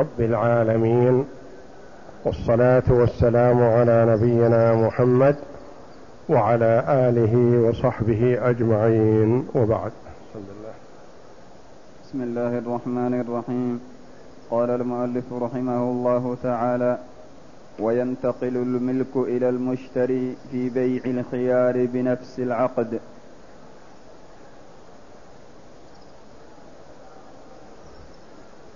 رب العالمين والصلاة والسلام على نبينا محمد وعلى آله وصحبه أجمعين. وبعد. بسم الله الرحمن الرحيم. قال المؤلف رحمه الله تعالى وينتقل الملك إلى المشتري في بيع الخيار بنفس العقد.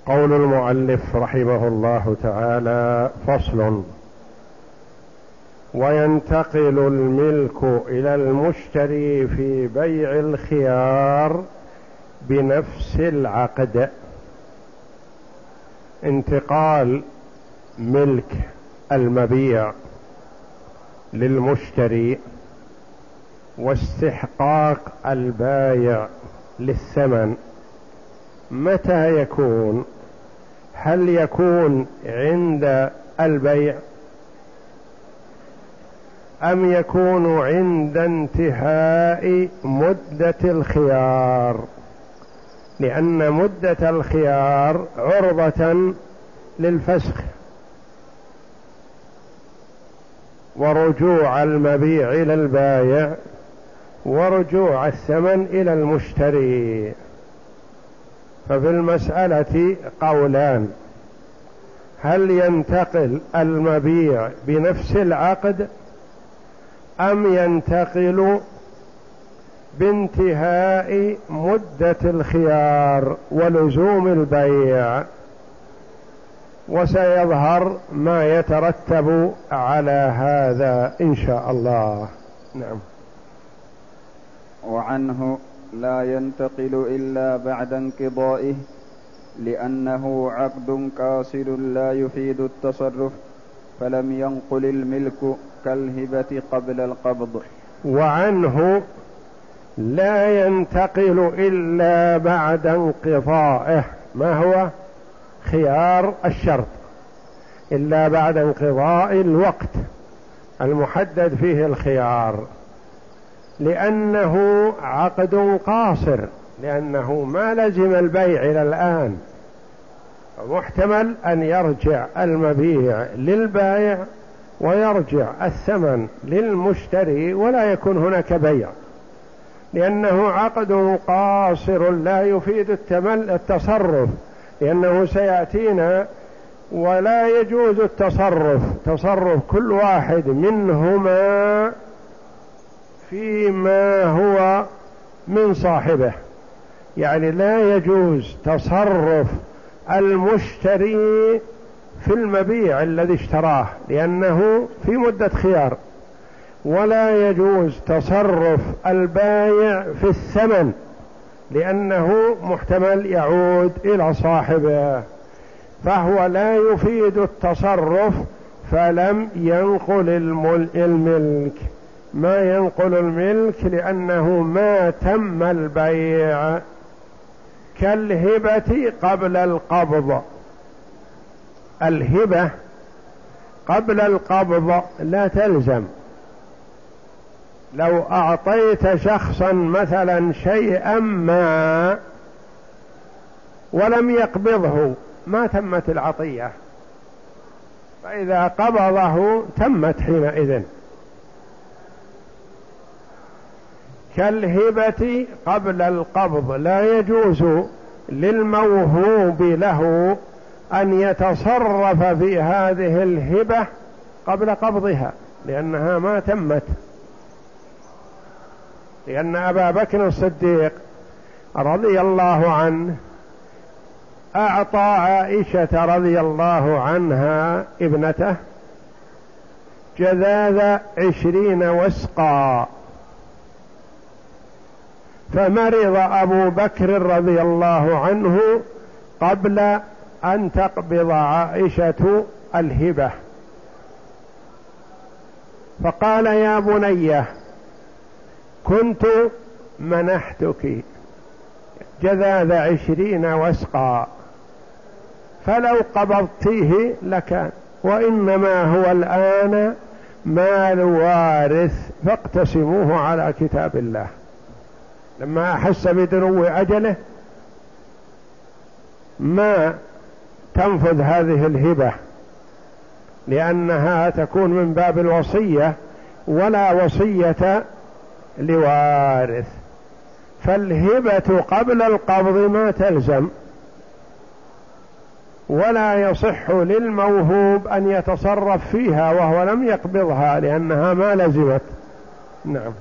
قول المؤلف رحمه الله تعالى فصل وينتقل الملك إلى المشتري في بيع الخيار بنفس العقد. انتقال ملك المبيع للمشتري واستحقاق البايع للثمن متى يكون؟ هل يكون عند البيع أم يكون عند انتهاء مدة الخيار؟ لأن مدة الخيار عرضة للفسخ ورجوع المبيع إلى البايع ورجوع الثمن إلى المشتري. ففي المسألة قولان. هل ينتقل المبيع بنفس العقد أم ينتقل بانتهاء مدة الخيار ولزوم البيع؟ وسيظهر ما يترتب على هذا إن شاء الله. نعم. وعنه لا ينتقل إلا بعد انقضائه لأنه عقد قاصر لا يفيد التصرف فلم ينقل الملك كالهبة قبل القبض. وعنه لا ينتقل إلا بعد انقضائه. ما هو؟ خيار الشرط. إلا بعد انقضاء الوقت المحدد فيه الخيار. لأنه عقد قاصر لأنه ما لزم البيع إلى الآن. محتمل أن يرجع المبيع للبائع ويرجع الثمن للمشتري ولا يكون هناك بيع. لأنه عقد قاصر لا يفيد التصرف لأنه سيأتينا ولا يجوز التصرف. تصرف كل واحد منهما فيما هو من صاحبه. يعني لا يجوز تصرف المشتري في المبيع الذي اشتراه لأنه في مدة خيار. ولا يجوز تصرف البايع في الثمن لأنه محتمل يعود إلى صاحبه. فهو لا يفيد التصرف فلم ينقل الملك. ما ينقل الملك لأنه ما تم البيع كالهبة قبل القبض. الهبة قبل القبض لا تلزم. لو أعطيت شخصا مثلا شيئا ما ولم يقبضه ما تمت العطية. فإذا قبضه تمت حينئذ. كالهبة قبل القبض لا يجوز للموهوب له أن يتصرف في هذه الهبة قبل قبضها لأنها ما تمت. لأن أبا بكر الصديق رضي الله عنه أعطى عائشة رضي الله عنها ابنته جذاذ عشرين وسقا. فمرض أبو بكر رضي الله عنه قبل أن تقبض عائشة الهبة. فقال يا بنيه كنت منحتك جذاذ عشرين وسقا فلو قبضتيه لكان وإنما هو الآن مال وارث فاقتسموه على كتاب الله. لما أحس بدنو أجله ما تنفذ هذه الهبة لأنها تكون من باب الوصية ولا وصية لوارث. فالهبة قبل القبض ما تلزم ولا يصح للموهوب أن يتصرف فيها وهو لم يقبضها لأنها ما لزمت. نعم.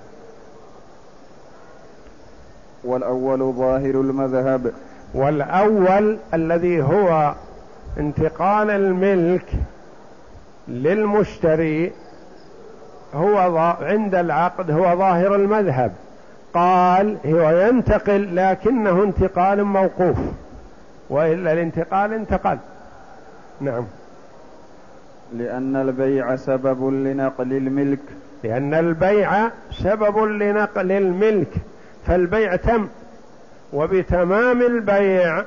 والأول ظاهر المذهب. والأول الذي هو انتقال الملك للمشتري هو عند العقد هو ظاهر المذهب. قال هو ينتقل لكنه انتقال موقوف وإلا الانتقال انتقل. نعم. لأن البيع سبب لنقل الملك. لأن البيع سبب لنقل الملك. فالبيع تم وبتمام البيع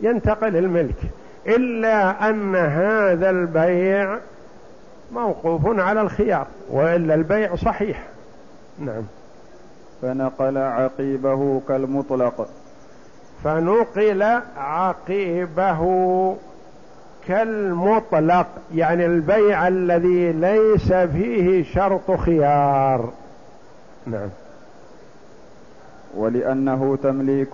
ينتقل الملك. إلا أن هذا البيع موقوف على الخيار وإلا البيع صحيح. نعم. فنقل عقيبه كالمطلق. فنقل عقيبه كالمطلق يعني البيع الذي ليس فيه شرط خيار. نعم. ولأنه تمليك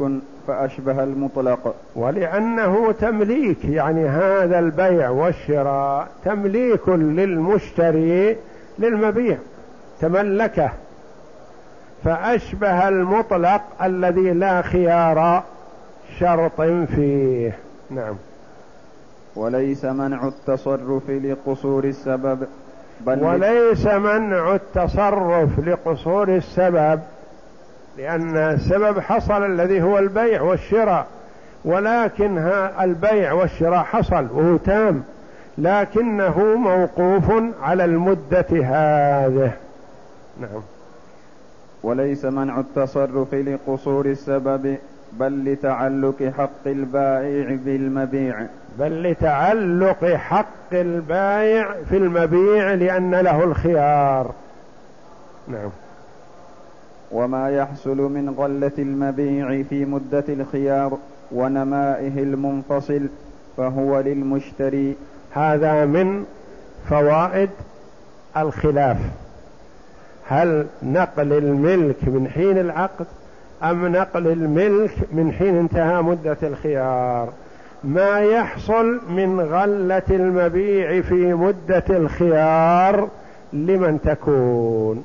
فأشبه المطلق. ولأنه تمليك يعني هذا البيع والشراء تمليك للمشتري للمبيع تملكه. فأشبه المطلق الذي لا خيار شرط فيه. نعم. وليس منع التصرف لقصور السبب بل وليس منع التصرف لقصور السبب. لأن السبب حصل الذي هو البيع والشراء ولكن البيع والشراء حصل وهو تام لكنه موقوف على المدة هذه. نعم. وليس منع التصرف لقصور السبب بل لتعلق حق البائع بالمبيع بل لتعلق حق البائع في المبيع لأن له الخيار. نعم. وما يحصل من غلة المبيع في مدة الخيار ونمائه المنفصل فهو للمشتري. هذا من فوائد الخلاف. هل نقل الملك من حين العقد أم نقل الملك من حين انتهى مدة الخيار؟ ما يحصل من غلة المبيع في مدة الخيار لمن تكون.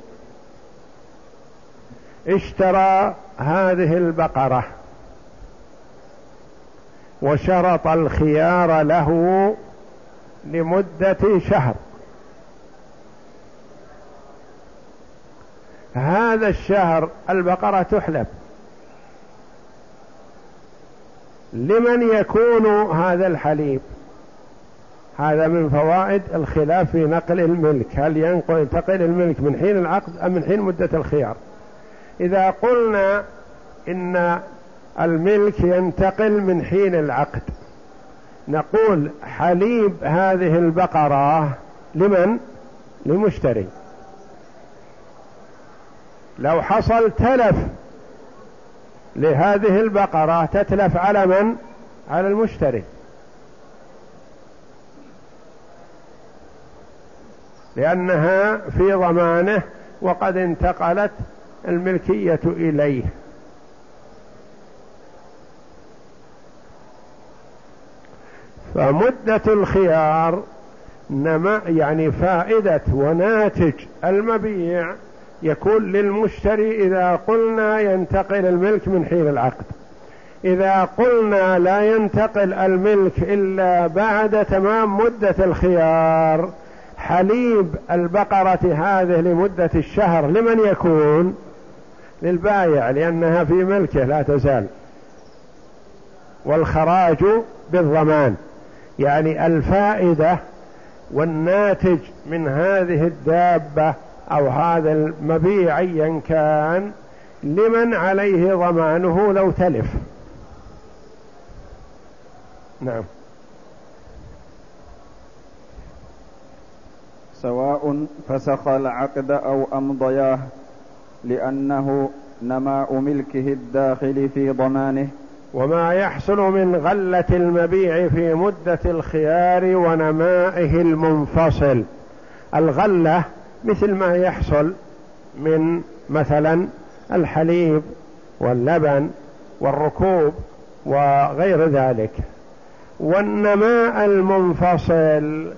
اشترى هذه البقرة وشرط الخيار له لمدة شهر. هذا الشهر البقرة تحلب. لمن يكون هذا الحليب؟ هذا من فوائد الخلاف في نقل الملك. هل ينقل الملك من حين العقد أم من حين مدة الخيار؟ إذا قلنا إن الملك ينتقل من حين العقد نقول حليب هذه البقرة لمن؟ لمشتري لو حصل تلف لهذه البقرة تتلف على من؟ على المشتري لأنها في ضمانه وقد انتقلت الملكية إليه. فمدة الخيار نما يعني فائدة وناتج المبيع يكون للمشتري إذا قلنا ينتقل الملك من حين العقد. إذا قلنا لا ينتقل الملك إلا بعد تمام مدة الخيار حليب البقرة هذه لمدة الشهر لمن يكون؟ للبايع لأنها في ملكه لا تزال. والخراج بالضمان. يعني الفائدة والناتج من هذه الدابة أو هذا المبيع أيا كان لمن عليه ضمانه لو تلف. نعم. سواء فسخ العقد أو أمضياه لأنه نماء ملكه الداخل في ضمانه. وما يحصل من غلة المبيع في مدة الخيار ونمائه المنفصل. الغلة مثل ما يحصل من مثلا الحليب واللبن والركوب وغير ذلك. والنماء المنفصل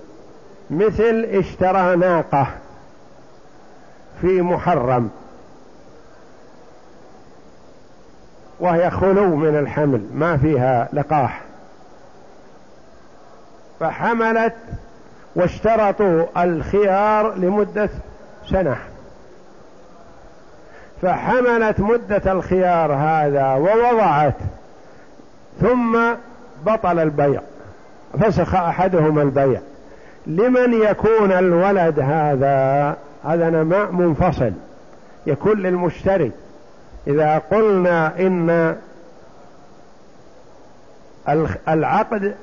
مثل اشترى ناقة في محرم. وهي خلو من الحمل ما فيها لقاح. فحملت واشترطوا الخيار لمدة سنة. فحملت مدة الخيار هذا ووضعت ثم بطل البيع فسخ أحدهما البيع. لمن يكون الولد هذا؟ هذا نماء منفصل يكون للمشتري. إذا قلنا إن العقد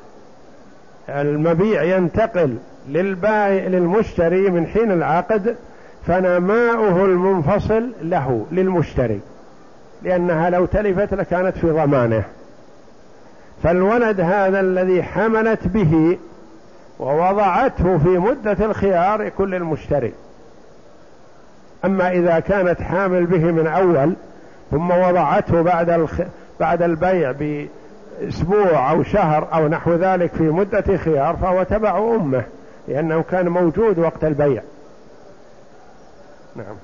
المبيع ينتقل للبائع للمشتري من حين العقد فنماؤه المنفصل له للمشتري. لأنها لو تلفت لكانت في ضمانه. فالولد هذا الذي حملت به ووضعته في مدة الخيار يكون للمشتري. أما إذا كانت حامل به من أول ثم وضعته بعد الخ... بعد البيع بأسبوع أو شهر أو نحو ذلك في مدة خيار فهو تبع أمه لأنه كان موجود وقت البيع. نعم.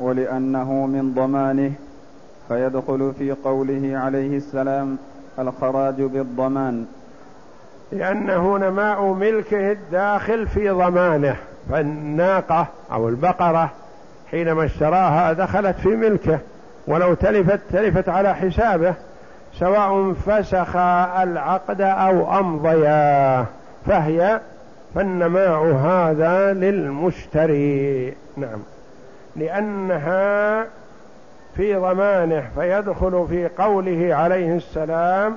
ولأنه من ضمانه فيدخل في قوله عليه السلام الخراج بالضمان. لأنه نماء ملكه الداخل في ضمانه فالناقة أو البقرة حينما اشتراها دخلت في ملكه ولو تلفت تلفت على حسابه سواء فسخ العقد أو أمضيا فهي فالنماء هذا للمشتري. نعم. لأنها في ضمانه فيدخل في قوله عليه السلام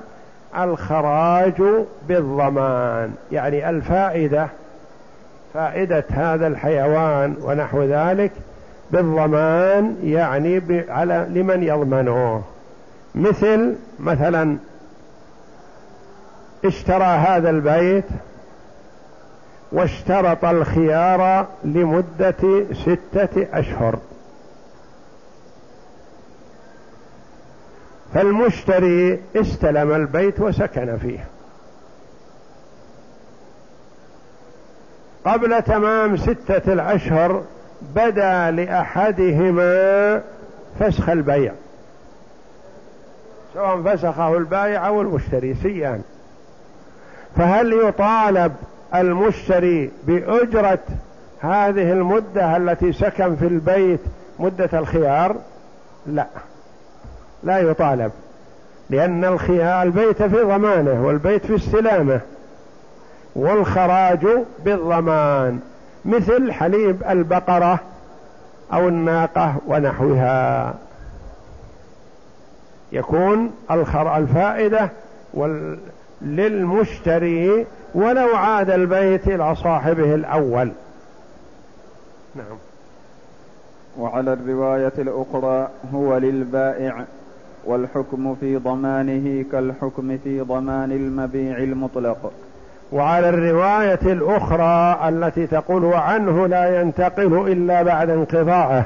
الخراج بالضمان يعني الفائدة فائدة هذا الحيوان ونحو ذلك بالضمان يعني على لمن يضمنه. مثل مثلا اشترى هذا البيت واشترط الخيار لمدة ستة أشهر. فالمشتري استلم البيت وسكن فيه. قبل تمام ستة الأشهر بدا لأحدهما فسخ البيع. سواء فسخه البائع أو المشتري سيان فهل يطالب المشتري بأجرة هذه المدة التي سكن في البيت مدة الخيار؟ لا. لا يطالب لأن الخيار البيت في ضمانه والبيت في استلامه والخراج بالضمان. مثل حليب البقرة أو الناقة ونحوها. يكون الفائدة للمشتري ولو عاد البيت إلى صاحبه الأول. نعم. وعلى الرواية الأخرى هو للبائع والحكم في ضمانه كالحكم في ضمان المبيع المطلق. وعلى الرواية الأخرى التي تقول عنه لا ينتقل إلا بعد انقضاءه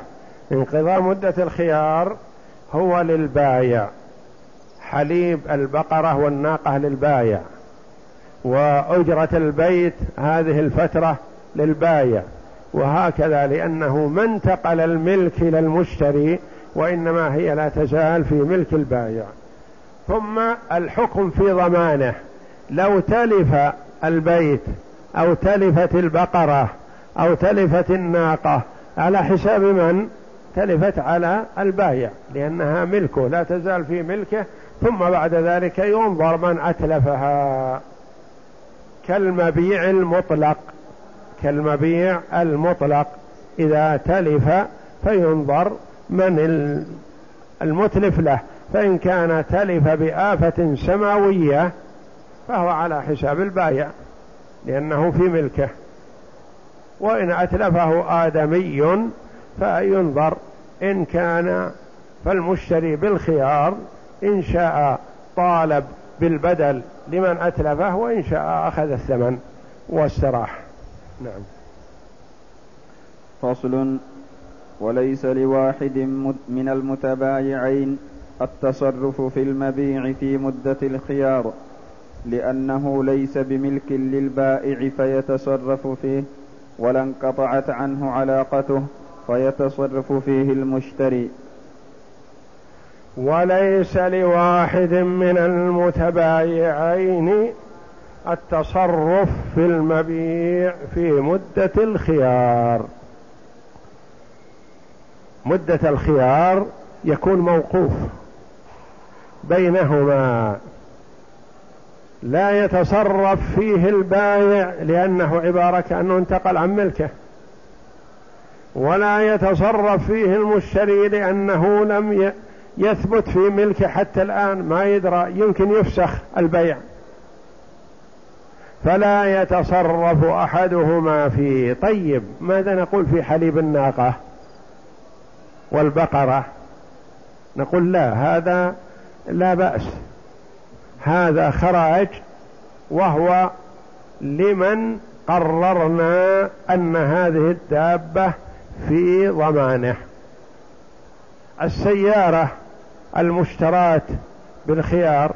انقضاء مدة الخيار هو للبايع. حليب البقرة والناقة للبايع. وأجرة البيت هذه الفترة للبايع. وهكذا لأنه ما انتقل الملك إلى المشتري وإنما هي لا تزال في ملك البايع. ثم الحكم في ضمانه. لو تلف البيت أو تلفت البقرة أو تلفت الناقة. على حساب من؟ تلفت على البايع لأنها ملكه لا تزال في ملكه. ثم بعد ذلك ينظر من أتلفها. كالمبيع المطلق كالمبيع المطلق. إذا تلف فينظر من المتلف له. فإن كان تلف بآفة سماوية فهو على حساب البايع لأنه في ملكه. وإن أتلفه آدمي فينظر إن كان فالمشتري بالخيار إن شاء طالب بالبدل لمن أتلفه وإن شاء أخذ الثمن واستراح نعم. فصل وليس لواحد من المتبايعين التصرف في المبيع في مدة الخيار. لأنه ليس بملك للبائع فيتصرف فيه ولا انقطعت عنه علاقته فيتصرف فيه المشتري. وليس لواحد من المتبايعين التصرف في المبيع في مدة الخيار. مدة الخيار يكون موقوف بينهما. لا يتصرف فيه البايع لأنه عبارة كأنه انتقل عن ملكه. ولا يتصرف فيه المشتري لأنه لم يثبت في ملكه حتى الآن ما يدرى يمكن يفسخ البيع. فلا يتصرف أحدهما فيه طيب ماذا نقول في حليب الناقة والبقرة؟ نقول لا هذا لا بأس. هذا خراج وهو لمن قررنا أن هذه الدابة في ضمانه. السيارة المشترات بالخيار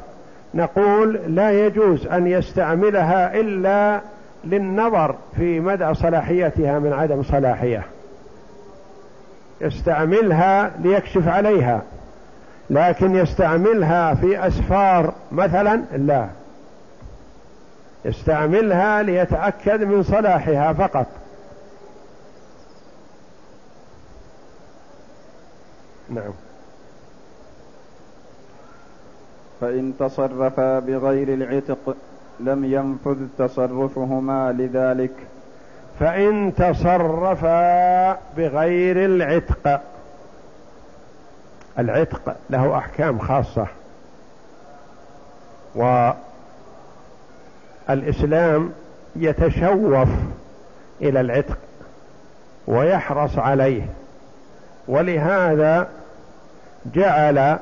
نقول لا يجوز أن يستعملها إلا للنظر في مدى صلاحيتها من عدم صلاحية. يستعملها ليكشف عليها. لكن يستعملها في أسفار مثلا لا. يستعملها ليتأكد من صلاحها فقط. نعم. فإن تصرفا بغير العتق لم ينفذ تصرفهما لذلك. فإن تصرفا بغير العتق العتق له أحكام خاصة. والإسلام يتشوف إلى العتق ويحرص عليه. ولهذا جعل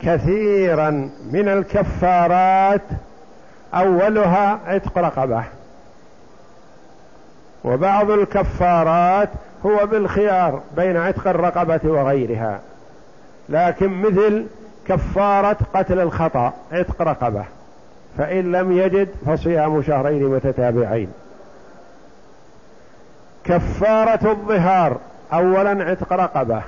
كثيرا من الكفارات أولها عتق رقبة. وبعض الكفارات هو بالخيار بين عتق الرقبة وغيرها. لكن مثل كفارة قتل الخطأ عتق رقبة. فإن لم يجد فصيام شهرين متتابعين. كفارة الظهار أولا عتق رقبة.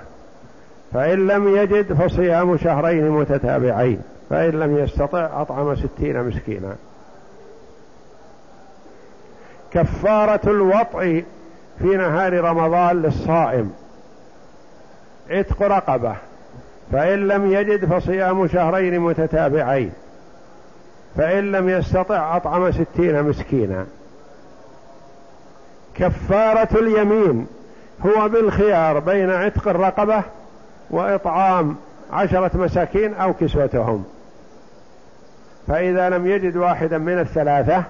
فإن لم يجد فصيام شهرين متتابعين. فإن لم يستطع أطعم ستين مسكينا. كفارة الوطء في نهار رمضان للصائم. عتق رقبة. فإن لم يجد فصيام شهرين متتابعين. فإن لم يستطع أطعم ستين مسكينا. كفارة اليمين هو بالخيار بين عتق الرقبة وإطعام عشرة مساكين أو كسوتهم. فإذا لم يجد واحدا من الثلاثة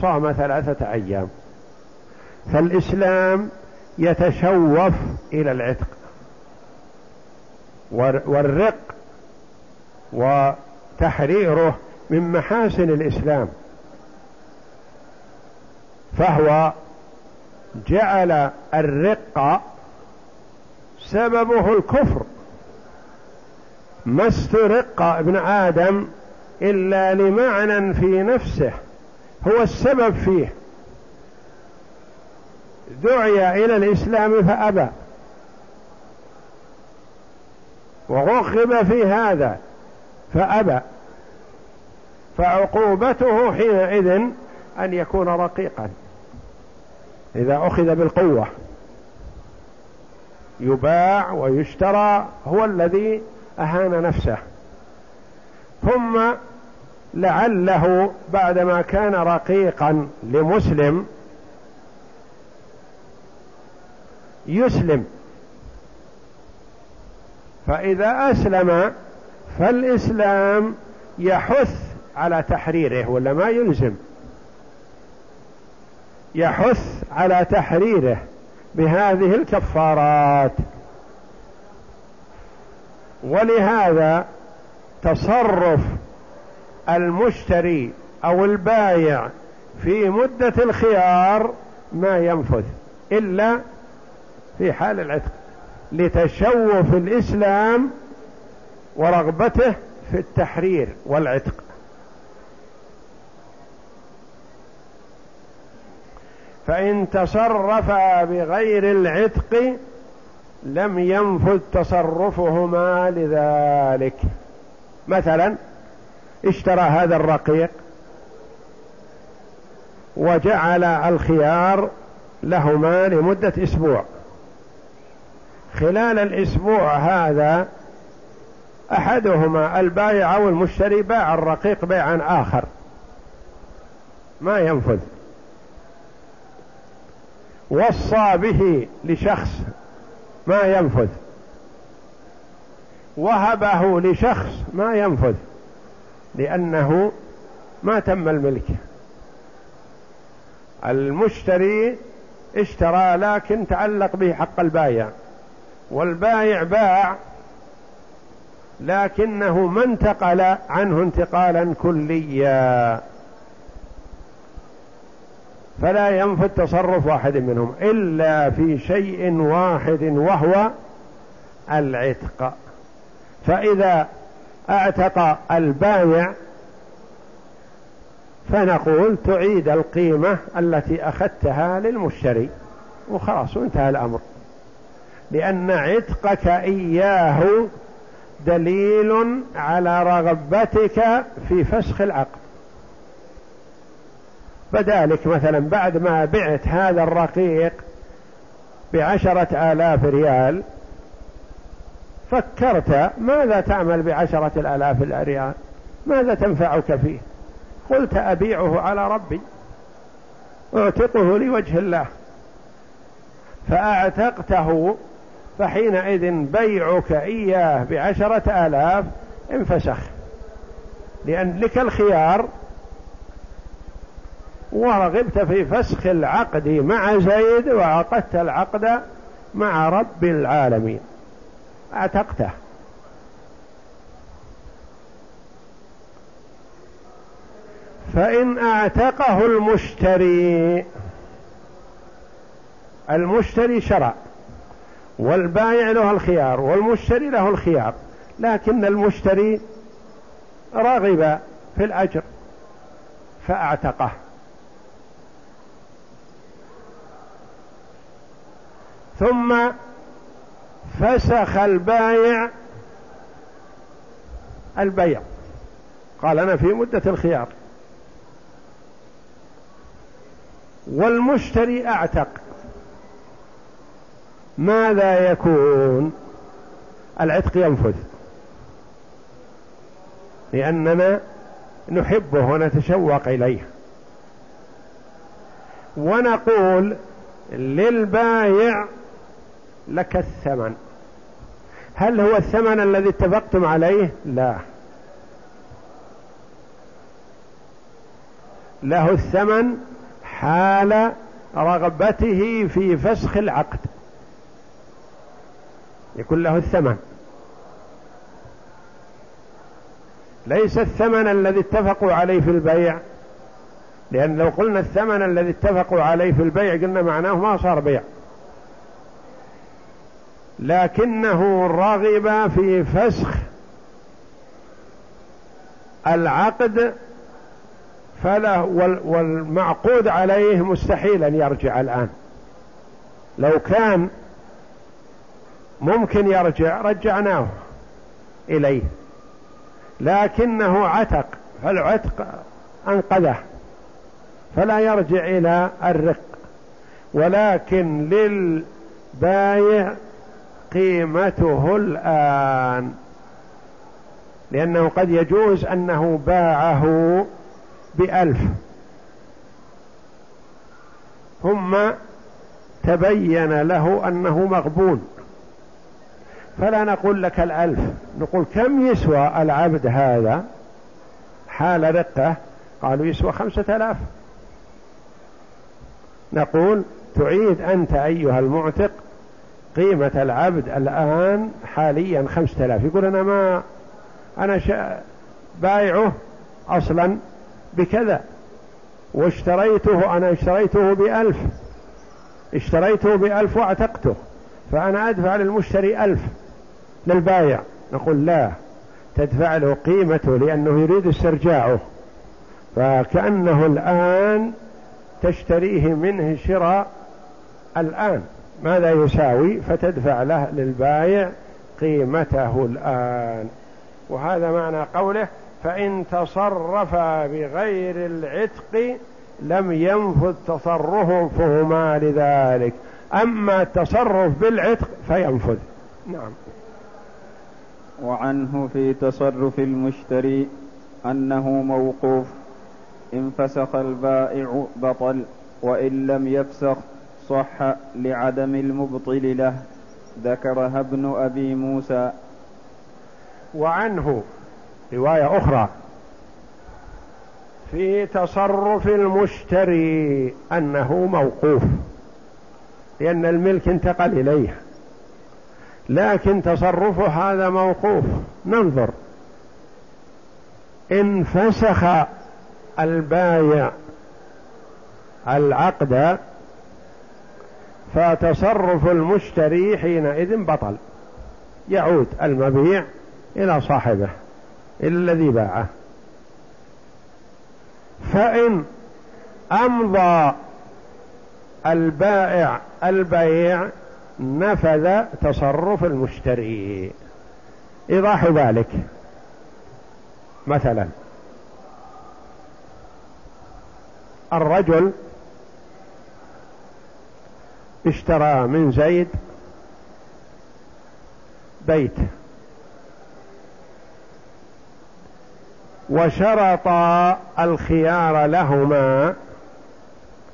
صام ثلاثة أيام. فالإسلام يتشوف إلى العتق. والرق وتحريره من محاسن الإسلام. فهو جعل الرق سببه الكفر. ما استرق ابن آدم إلا لمعنى في نفسه هو السبب فيه. دعي إلى الإسلام فأبى. ورغب في هذا فأبى. فعقوبته حينئذ أن يكون رقيقا. إذا أخذ بالقوة. يباع ويشترى هو الذي أهان نفسه. ثم لعله بعدما كان رقيقا لمسلم يسلم. فإذا أسلم فالإسلام يحث على تحريره ولا ما يلزم؟ يحث على تحريره بهذه الكفارات. ولهذا تصرف المشتري أو البايع في مدة الخيار ما ينفذ إلا في حال العتق. لتشوف الإسلام ورغبته في التحرير والعتق. فإن تصرفا بغير العتق لم ينفذ تصرفهما لذلك. مثلا اشترى هذا الرقيق وجعل الخيار لهما لمدة أسبوع. خلال الأسبوع هذا أحدهما البائع أو المشتري باع الرقيق بيعا آخر. ما ينفذ. وصى به لشخص. ما ينفذ. وهبه لشخص. ما ينفذ. لأنه ما تم الملك. المشتري اشترى لكن تعلق به حق البايع. والبايع باع لكنه ما انتقل عنه انتقالا كليا. فلا ينفذ تصرف واحد منهم إلا في شيء واحد وهو العتق. فإذا أعتق البايع فنقول تعيد القيمة التي أخذتها للمشتري وخلاص وانتهى الأمر. لأن عتقك إياه دليل على رغبتك في فسخ العقد. فذلك مثلا بعد ما بعت هذا الرقيق بعشرة آلاف ريال فكرت ماذا تعمل بعشرة الآلاف ريال؟ ماذا تنفعك فيه؟ قلت أبيعه على ربي أعتقه لوجه الله. فأعتقته فحينئذ بيعك إياه بعشرة آلاف انفسخ. لأن لك الخيار ورغبت في فسخ العقد مع زيد وعقدت العقد مع رب العالمين. أعتقته. فإن أعتقه المشتري المشتري شرع. والبائع له الخيار والمشتري له الخيار لكن المشتري رغب في الأجر فأعتقه. ثم فسخ البايع البيع. قال أنا في مدة الخيار. والمشتري أعتق. ماذا يكون؟ العتق ينفذ. لأننا نحبه ونتشوق إليه. ونقول للبايع لك الثمن. هل هو الثمن الذي اتفقتم عليه؟ لا. له الثمن حال رغبته في فسخ العقد. يكون له الثمن. ليس الثمن الذي اتفقوا عليه في البيع. لأن لو قلنا الثمن الذي اتفقوا عليه في البيع قلنا معناه ما صار بيع. لكنه رغب في فسخ العقد فله والمعقود عليه مستحيل أن يرجع الآن. لو كان ممكن يرجع رجعناه إليه. لكنه عتق فالعتق أنقذه فلا يرجع إلى الرق. ولكن للبايع قيمته الآن لأنه قد يجوز أنه باعه بألف. ثم تبين له أنه مغبون. فلا نقول لك الألف. نقول كم يسوى العبد هذا؟ حال رقة قالوا يسوى خمسة آلاف. نقول تعيد أنت أيها المعتق قيمة العبد الآن حاليا خمسة آلاف. يقول أنا ما أنا شا بايعه أصلا بكذا. واشتريته أنا اشتريته بألف. اشتريته بألف واعتقته. فأنا أدفع للمشتري ألف. للبايع نقول لا. تدفع له قيمته لأنه يريد استرجاعه. فكأنه الآن تشتريه منه شراء الآن. ماذا يساوي؟ فتدفع له للبايع قيمته الآن. وهذا معنى قوله فإن تصرف بغير العتق لم ينفذ تصرفهما لذلك. أما التصرف بالعتق فينفذ. نعم. وعنه في تصرف المشتري أنه موقوف. إن فسخ البائع بطل وإن لم يفسخ صح لعدم المبطل له. ذكرها ابن أبي موسى. وعنه رواية أخرى في تصرف المشتري أنه موقوف لأن الملك انتقل إليه. لكن تصرفه هذا موقوف. ننظر. إن فسخ البايع العقد فتصرف المشتري حينئذ بطل. يعود المبيع إلى صاحبه الذي باعه. فإن أمضى البائع البيع نفذ تصرف المشتري. إيضاح ذلك. مثلا الرجل اشترى من زيد بيت وشرط الخيار لهما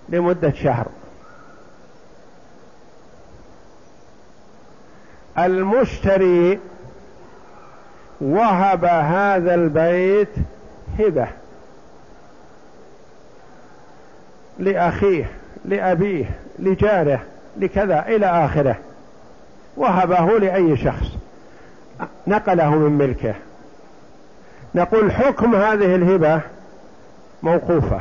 لمدة شهر. المشتري وهب هذا البيت هبة لأخيه لأبيه لجاره لكذا إلى آخره. وهبه لأي شخص. نقله من ملكه. نقول حكم هذه الهبة موقوفة.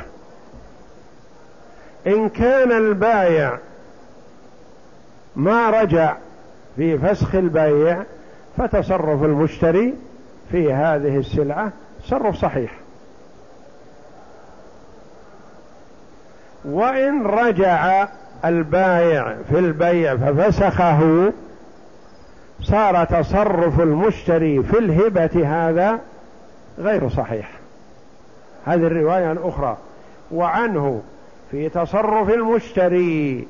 إن كان البايع ما رجع في فسخ البيع فتصرف المشتري في هذه السلعة تصرف صحيح. وإن رجع البايع في البيع ففسخه صار تصرف المشتري في الهبة هذا غير صحيح. هذه الرواية الأخرى. وعنه في تصرف المشتري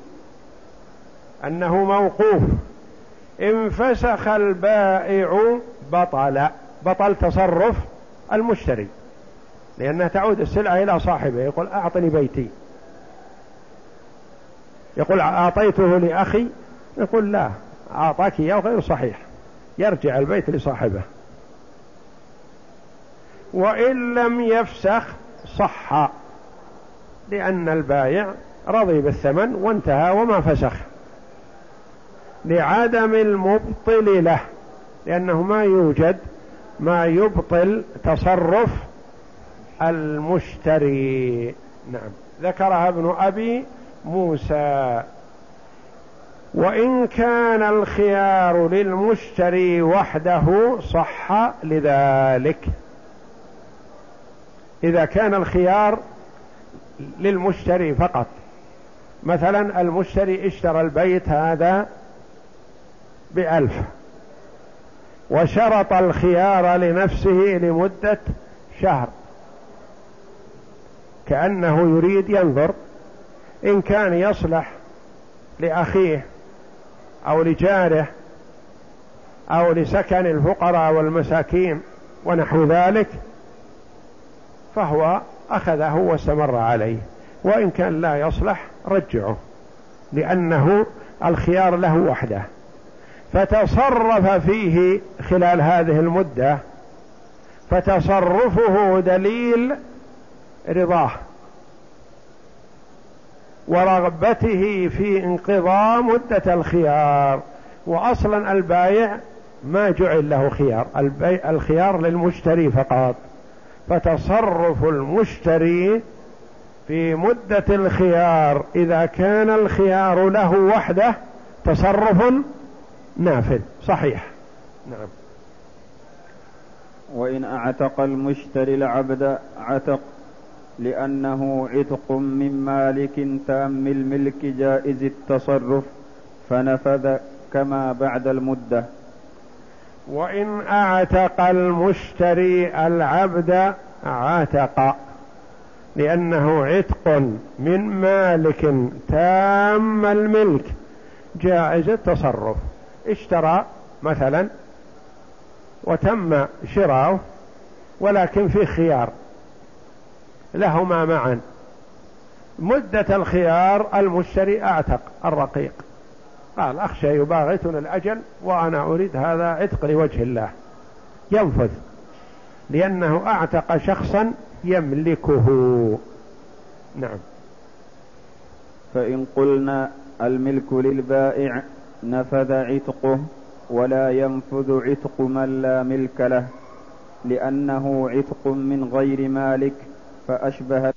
أنه موقوف. إن فسخ البائع بطل بطل تصرف المشتري لأنها تعود السلعة إلى صاحبه يقول أعطني بيتي. يقول أعطيته لأخي يقول لا أعطاك إياه غير صحيح يرجع البيت لصاحبه. وإن لم يفسخ صح لأن البايع رضي بالثمن وانتهى وما فسخ. لعدم المبطل له لأنه ما يوجد ما يبطل تصرف المشتري. نعم. ذكرها ابن أبي موسى. وإن كان الخيار للمشتري وحده صح لذلك. إذا كان الخيار للمشتري فقط. مثلا المشتري اشترى البيت هذا بألف. وشرط الخيار لنفسه لمدة شهر. كأنه يريد ينظر. إن كان يصلح لأخيه أو لجاره أو لسكن الفقراء والمساكين ونحو ذلك فهو أخذه واستمر عليه. وإن كان لا يصلح رجعه لأنه الخيار له وحده. فتصرف فيه خلال هذه المدة فتصرفه دليل رضاه ورغبته في انقضاء مدة الخيار. وأصلا البايع ما جعل له خيار الخيار للمشتري فقط. فتصرف المشتري في مدة الخيار. إذا كان الخيار له وحده تصرف نافذ صحيح. نعم. وإن أعتق المشتري العبد عتق لأنه عتق من مالك تام الملك جائز التصرف فنفذ كما بعد المدة. وإن أعتق المشتري العبد عتق لأنه عتق من مالك تام الملك جائز التصرف. اشترى مثلا وتم شراؤه ولكن في خيار. لهما معا. مدة الخيار المشتري أعتق الرقيق. قال أخشى يباغتنا الأجل وأنا أريد هذا عتق لوجه الله. ينفذ لأنه أعتق شخصا يملكه. نعم. فإن قلنا الملك للبائع نفذ عتقه ولا ينفذ عتق من لا ملك له لأنه عتق من غير مالك فأشبه